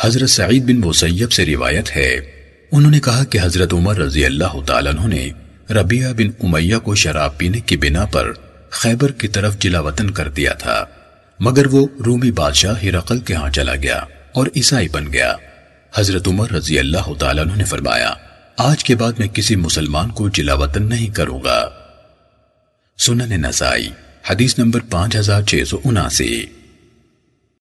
حضرت سعید بن مسیب سے روایت ہے۔ انہوں نے کہا کہ حضرت عمر رضی اللہ تعالیٰ عنہ نے ربیہ بن امیہ کو شراب پینے کی بنا پر خیبر کی طرف جلا وطن کر دیا تھا، مگر وہ رومی بادشاہ ہرقل کے ہاں چلا گیا اور عیسائی بن گیا۔ حضرت عمر رضی اللہ تعالیٰ عنہ نے فرمایا، آج کے بعد میں کسی مسلمان کو جلا وطن نہیں کروں گا۔ سنن نسائی، حدیث نمبر پانچ ہزار چھ سو اناسی۔